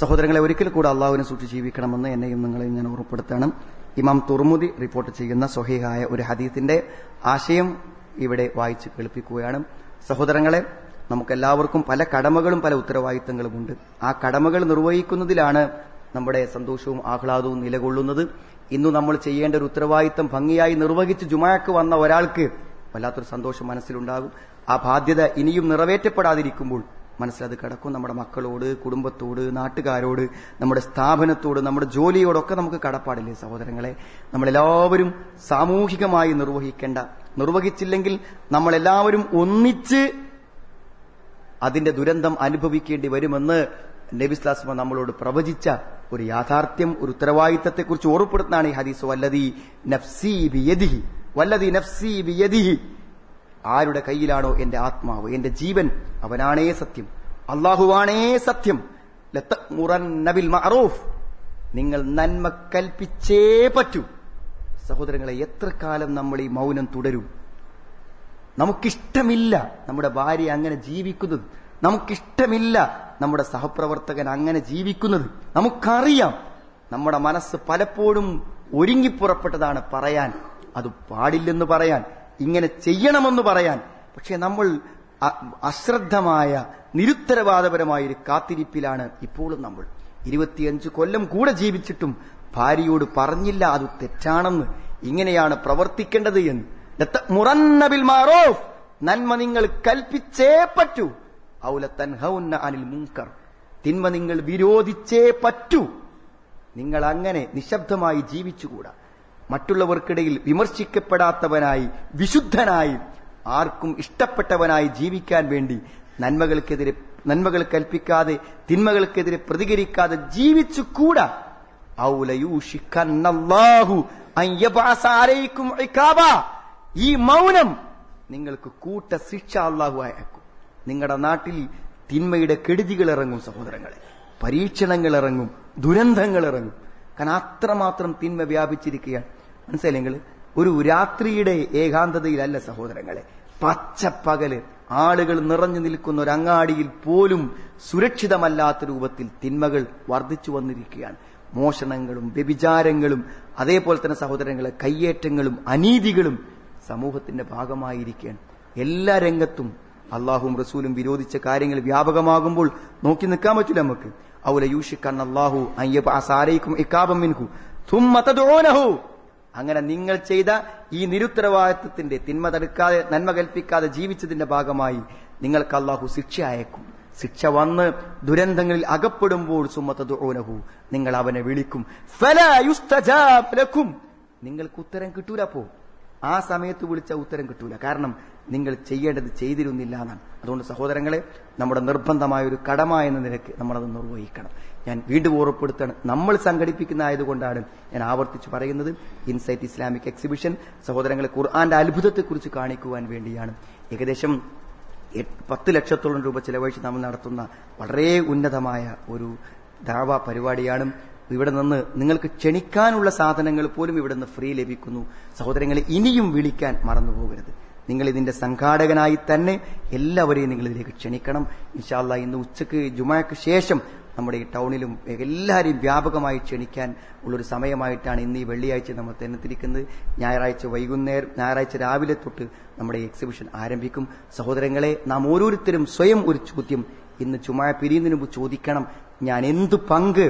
സഹോദരങ്ങളെ ഒരിക്കൽ കൂടെ അള്ളാഹുവിനെ സൂക്ഷിച്ച് ജീവിക്കണമെന്ന് എന്നെയും നിങ്ങളെയും ഞാൻ ഉറപ്പെടുത്തണം ഇമാം തുർമുദി റിപ്പോർട്ട് ചെയ്യുന്ന സ്വഹീഹായ ഒരു ഹദീത്തിന്റെ ആശയം ഇവിടെ വായിച്ച് കേൾപ്പിക്കുകയാണ്. സഹോദരങ്ങളെ നമുക്കെല്ലാവർക്കും പല കടമകളും പല ഉത്തരവാദിത്തങ്ങളും ഉണ്ട് ആ കടമകൾ നിർവഹിക്കുന്നതിലാണ് നമ്മുടെ സന്തോഷവും ആഹ്ലാദവും നിലകൊള്ളുന്നത്. ഇന്ന് നമ്മൾ ചെയ്യേണ്ട ഒരു ഉത്തരവാദിത്തം ഭംഗിയായി നിർവഹിച്ച് ജുമാക്ക് വന്ന ഒരാൾക്ക് വല്ലാത്തൊരു സന്തോഷം മനസ്സിലുണ്ടാകും. ആ ബാധ്യത ഇനിയും നിറവേറ്റപ്പെടാതിരിക്കുമ്പോൾ മനസ്സിലത് കിടക്കും. നമ്മുടെ മക്കളോട് കുടുംബത്തോട് നാട്ടുകാരോട് നമ്മുടെ സ്ഥാപനത്തോട് നമ്മുടെ ജോലിയോടൊക്കെ നമുക്ക് കടപ്പാടില്ലേ സഹോദരങ്ങളെ? നമ്മളെല്ലാവരും സാമൂഹികമായി നിർവഹിക്കേണ്ട നിർവഹിച്ചില്ലെങ്കിൽ നമ്മളെല്ലാവരും ഒന്നിച്ച് അതിന്റെ ദുരന്തം അനുഭവിക്കേണ്ടി വരുമെന്ന് നബിസ്ലാസ്മ നമ്മളോട് പ്രവചിച്ച ഒരു യാഥാർത്ഥ്യം ഒരു ഉത്തരവാദിത്തത്തെക്കുറിച്ച് ഓർപ്പെടുത്തുന്നതാണ് ഈ ഹദീസ്. വല്ലതി നഫ്സി ബിയദിഹി വല്ലതി നഫ്സി ബിയദിഹി. ആരുടെ കയ്യിലാണോ എന്റെ ആത്മാവ് എന്റെ ജീവൻ അവനാണേ സത്യം. അള്ളാഹുവാണേ സത്യം. നബിൽ നിങ്ങൾ നന്മ കൽപ്പിച്ചേ പറ്റൂ. സഹോദരങ്ങളെ എത്ര കാലം നമ്മൾ ഈ മൗനം തുടരും? നമുക്കിഷ്ടമില്ല നമ്മുടെ ഭാര്യ അങ്ങനെ ജീവിക്കുന്നത്. നമുക്കിഷ്ടമില്ല നമ്മുടെ സഹപ്രവർത്തകൻ അങ്ങനെ ജീവിക്കുന്നത്. നമുക്കറിയാം. നമ്മുടെ മനസ്സ് പലപ്പോഴും ഒരുങ്ങിപ്പുറപ്പെട്ടതാണ് പറയാൻ. അത് പാടില്ലെന്ന് പറയാൻ. ഇങ്ങനെ ചെയ്യണമെന്ന് പറയാൻ. പക്ഷെ നമ്മൾ അശ്രദ്ധമായ നിരുത്തരവാദപരമായ ഒരു കാത്തിരിപ്പിലാണ് ഇപ്പോഴും നമ്മൾ. ഇരുപത്തിയഞ്ച് കൊല്ലം കൂടെ ജീവിച്ചിട്ടും ഭാര്യയോട് പറഞ്ഞില്ല അത് തെറ്റാണെന്ന് ഇങ്ങനെയാണ് പ്രവർത്തിക്കേണ്ടത് എന്ന്. മുറന്നബിൽ മാറോഫ് നന്മ നിങ്ങൾ കൽപ്പിച്ചേ പറ്റൂ. ഔല തൻഹൗന്ന അനിൽ മുങ്കർ തിന്മ നിങ്ങൾ വിരോധിച്ചേ പറ്റൂ. നിങ്ങൾ അങ്ങനെ നിശബ്ദമായി ജീവിച്ചുകൂടാ. മറ്റുള്ളവർക്കിടയിൽ വിമർശിക്കപ്പെടാത്തവനായി വിശുദ്ധനായി ആർക്കും ഇഷ്ടപ്പെട്ടവനായി ജീവിക്കാൻ വേണ്ടി നന്മകൾക്കെതിരെ നന്മകൾ കൽപ്പിക്കാതെ തിന്മകൾക്കെതിരെ പ്രതികരിക്കാതെ ജീവിച്ചു കൂടാ. ഈ മൗനം നിങ്ങൾക്ക് കൂട്ട ശിക്ഷ അള്ളാഹു അയക്കും. നിങ്ങളുടെ നാട്ടിൽ തിന്മയുടെ കെടുതികൾ ഇറങ്ങും സഹോദരങ്ങളെ. പരീക്ഷണങ്ങൾ ഇറങ്ങും ദുരന്തങ്ങൾ ഇറങ്ങും. കാരണം അത്രമാത്രം തിന്മ വ്യാപിച്ചിരിക്കുകയാണ്. മനസ്സിലായില്ലെങ്കിൽ ഒരു രാത്രിയുടെ ഏകാന്തതയിലല്ല സഹോദരങ്ങളെ. പച്ചപ്പകൽ ആളുകൾ നിറഞ്ഞു നിൽക്കുന്ന ഒരു അങ്ങാടിയിൽ പോലും സുരക്ഷിതമല്ലാത്ത രൂപത്തിൽ തിന്മകൾ വർദ്ധിച്ചു വന്നിരിക്കുകയാണ്. മോഷണങ്ങളും വ്യഭിചാരങ്ങളും അതേപോലെ തന്നെ സഹോദരങ്ങളെ കയ്യേറ്റങ്ങളും അനീതികളും സമൂഹത്തിന്റെ ഭാഗമായിരിക്കുകയാണ്. എല്ലാ രംഗത്തും അള്ളാഹും റസൂലും വിരോധിച്ച കാര്യങ്ങൾ വ്യാപകമാകുമ്പോൾ നോക്കി നിൽക്കാൻ പറ്റില്ല നമുക്ക്. ഔല യൂഷിക്കാൻ അള്ളാഹു അയ്യബാസാരയിക്കും ഇക്കാബം മിൻഹു തുമ്മ തദ്ഊനഹു. അങ്ങനെ നിങ്ങൾ ചെയ്ത ഈ നിരുത്തരവാദിത്വത്തിന്റെ തിന്മ തടുക്കാതെ നന്മ കൽപ്പിക്കാതെ ജീവിച്ചതിന്റെ ഭാഗമായി നിങ്ങൾക്ക് അള്ളാഹു ശിക്ഷ അയക്കും. ശിക്ഷ വന്ന് ദുരന്തങ്ങളിൽ അകപ്പെടുമ്പോൾ സുമത്തതുനഹു നിങ്ങൾ അവനെ വിളിക്കും. നിങ്ങൾക്ക് ഉത്തരം കിട്ടൂല പോ. ആ സമയത്ത് വിളിച്ച ഉത്തരം കിട്ടൂല. കാരണം നിങ്ങൾ ചെയ്യേണ്ടത് ചെയ്തിരുന്നില്ല എന്നാണ്. അതുകൊണ്ട് സഹോദരങ്ങളെ നമ്മുടെ നിർബന്ധമായ ഒരു കടമ എന്ന നിലയ്ക്ക് നമ്മളത് നിർവഹിക്കണം. ഞാൻ വീണ്ടും ഓർമ്മപ്പെടുത്താണ് നമ്മൾ സംഘടിപ്പിക്കുന്ന ആയതുകൊണ്ടാണ് ഞാൻ ആവർത്തിച്ച് പറയുന്നത്. ഇൻസൈറ്റ് ഇസ്ലാമിക് എക്സിബിഷൻ സഹോദരങ്ങളെ ഖുർആന്റെ അത്ഭുതത്തെക്കുറിച്ച് കാണിക്കുവാൻ വേണ്ടിയാണ്. ഏകദേശം പത്ത് ലക്ഷത്തോളം രൂപ ചെലവഴിച്ച് നമ്മൾ നടത്തുന്ന വളരെ ഉന്നതമായ ഒരു ദാവ പരിപാടിയാണ്. ഇവിടെ നിന്ന് നിങ്ങൾക്ക് ക്ഷണിക്കാനുള്ള സാധനങ്ങൾ പോലും ഇവിടെ നിന്ന് ഫ്രീ ലഭിക്കുന്നു. സഹോദരങ്ങളെ ഇനിയും വിളിക്കാൻ മറന്നുപോകരുത് നിങ്ങൾ ഇതിന്റെ സംഘാടകനായി തന്നെ എല്ലാവരെയും നിങ്ങൾ ഇതിലേക്ക് ക്ഷണിക്കണം. ഇൻഷാല്ല ഇന്ന് ഉച്ചയ്ക്ക് ജുമാക്ക് ശേഷം നമ്മുടെ ഈ ടൗണിലും എല്ലാവരെയും വ്യാപകമായി ക്ഷണിക്കാൻ ഉള്ളൊരു സമയമായിട്ടാണ് ഇന്ന് ഈ വെള്ളിയാഴ്ച നമ്മൾ തെരഞ്ഞെടുത്തിരിക്കുന്നത് ഞായറാഴ്ച വൈകുന്നേരം ഞായറാഴ്ച രാവിലെ തൊട്ട് നമ്മുടെ എക്സിബിഷൻ ആരംഭിക്കും. സഹോദരങ്ങളെ നാം ഓരോരുത്തരും സ്വയം ഒരു ചോദ്യം. ഇന്ന് ചുമ പിരിയുന്നതിന് മുമ്പ് ചോദിക്കണം ഞാൻ എന്തു പങ്ക്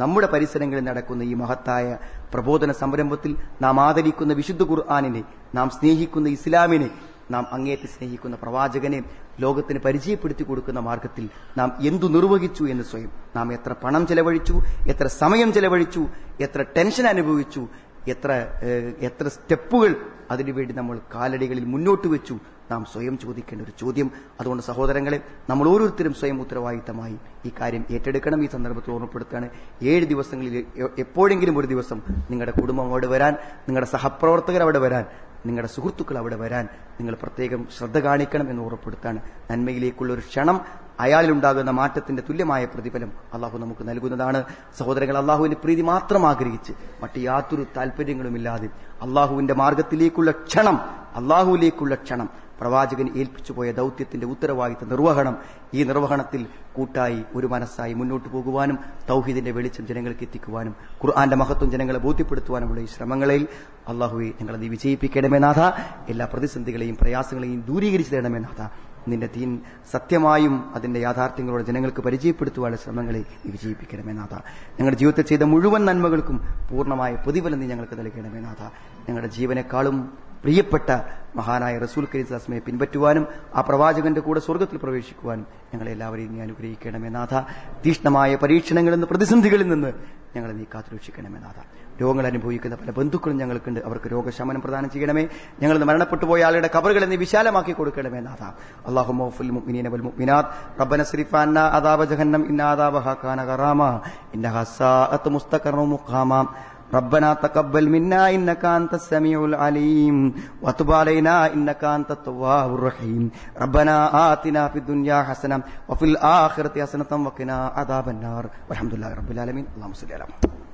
നമ്മുടെ പരിസരങ്ങളിൽ നടക്കുന്ന ഈ മഹത്തായ പ്രബോധന സംരംഭത്തിൽ നാം ആദരിക്കുന്ന വിശുദ്ധ ഖുർആാനിനെ നാം സ്നേഹിക്കുന്ന ഇസ്ലാമിനെ നാം അങ്ങേറ്റ് സ്നേഹിക്കുന്ന പ്രവാചകനെ ലോകത്തിന് പരിചയപ്പെടുത്തി കൊടുക്കുന്ന മാർഗത്തിൽ നാം എന്തു നിർവഹിച്ചു എന്ന് സ്വയം. നാം എത്ര പണം ചെലവഴിച്ചു എത്ര സമയം ചെലവഴിച്ചു എത്ര ടെൻഷൻ അനുഭവിച്ചു എത്ര എത്ര സ്റ്റെപ്പുകൾ അതിനുവേണ്ടി നമ്മൾ കാലടികളിൽ മുന്നോട്ട് വെച്ചു. നാം സ്വയം ചോദിക്കേണ്ട ഒരു ചോദ്യം. അതുകൊണ്ട് സഹോദരങ്ങളെ നമ്മൾ ഓരോരുത്തരും സ്വയം ഉത്തരവാദിത്തമായി ഈ കാര്യം ഏറ്റെടുക്കണം. ഈ സന്ദർഭത്തിൽ ഓർമ്മപ്പെടുത്തുകയാണ്. ഏഴ് ദിവസങ്ങളിൽ എപ്പോഴെങ്കിലും ഒരു ദിവസം നിങ്ങളുടെ കുടുംബം അവിടെ വരാൻ നിങ്ങളുടെ സഹപ്രവർത്തകർ അവിടെ വരാൻ നിങ്ങളുടെ സുഹൃത്തുക്കൾ അവിടെ വരാൻ നിങ്ങൾ പ്രത്യേകം ശ്രദ്ധ കാണിക്കണം എന്ന് ഉറപ്പെടുത്താണ് നന്മയിലേക്കുള്ള ഒരു ക്ഷണം അയാളിലുണ്ടാകുന്ന മാറ്റത്തിന്റെ തുല്യമായ പ്രതിഫലം അള്ളാഹു നമുക്ക് നൽകുന്നതാണ്. സഹോദരങ്ങൾ അള്ളാഹുവിന്റെ പ്രീതി മാത്രം ആഗ്രഹിച്ച് മറ്റ് യാതൊരു താല്പര്യങ്ങളുമില്ലാതെ അള്ളാഹുവിന്റെ മാർഗത്തിലേക്കുള്ള ക്ഷണം അള്ളാഹുവിലേക്കുള്ള ക്ഷണം പ്രവാചകൻ ഏൽപ്പിച്ചു പോയ ദൗത്യത്തിന്റെ ഉത്തരവാദിത്ത നിർവഹണം ഈ നിർവഹണത്തിൽ കൂട്ടായി ഒരു മനസ്സായി മുന്നോട്ട് പോകുവാനും തൗഹീദിന്റെ വെളിച്ചം ജനങ്ങൾക്ക് എത്തിക്കുവാനും ഖുർആന്റെ മഹത്വം ജനങ്ങളെ ബോധ്യപ്പെടുത്തുവാനുമുള്ള ഈ ശ്രമങ്ങളിൽ അള്ളാഹുവെ ഞങ്ങളെ വിജയിപ്പിക്കണമേ നാഥ. എല്ലാ പ്രതിസന്ധികളെയും പ്രയാസങ്ങളെയും ദൂരീകരിച്ചു തരണമേ നാഥ. നിന്റെ ദീൻ സത്യമായും അതിന്റെ യാഥാർത്ഥ്യങ്ങളോട് ജനങ്ങൾക്ക് പരിചയപ്പെടുത്തുവാനുള്ള ശ്രമങ്ങളെ വിജയിപ്പിക്കണമേ നാഥ. ഞങ്ങളുടെ ജീവിതത്തിൽ ചെയ്ത മുഴുവൻ നന്മകൾക്കും പൂർണമായ പ്രതിഫലം നീ ഞങ്ങൾക്ക് നൽകണമേ നാഥ. ഞങ്ങളുടെ ജീവനേക്കാളും പ്രിയപ്പെട്ട മഹാനായ റസൂൽ കരീസ്ലാസ്മയെ പിൻപറ്റുവാനും ആ പ്രവാചകന്റെ കൂടെ സ്വർഗത്തിൽ പ്രവേശിക്കുവാനും ഞങ്ങളെല്ലാവരെയും നീ അനുഗ്രഹിക്കണമേ നാഥ. തീഷ്ണമായ പരീക്ഷണങ്ങളിൽ നിന്ന് പ്രതിസന്ധികളിൽ നിന്ന് ഞങ്ങളെ നീ കാത്തുരക്ഷിക്കണമേ നാഥ. രോഗങ്ങൾ അനുഭവിക്കുന്ന പല ബന്ധുക്കളും ഞങ്ങൾക്കുണ്ട്. അവർക്ക് രോഗശമനം പ്രദാനം ചെയ്യണമേ. ഞങ്ങൾ മരണപ്പെട്ടു പോയ ആളുടെ കബറുകളെ നീ വിശാലമാക്കി കൊടുക്കണമേ നാഥ. അള്ളാഹു മുഅ്മിനീന വൽ മുഅ്മിനാത്ത്. ജഹന്നം. ഇന്ന ربنا تقبل منا إنك أنت السميع العليم وتب علينا إنك أنت التواب الرحيم. ربنا آتنا في الدنيا حسنة وفي الآخرة حسنة وقنا عذاب النار. والحمد لله رب العالمين. اللهم صل على محمد.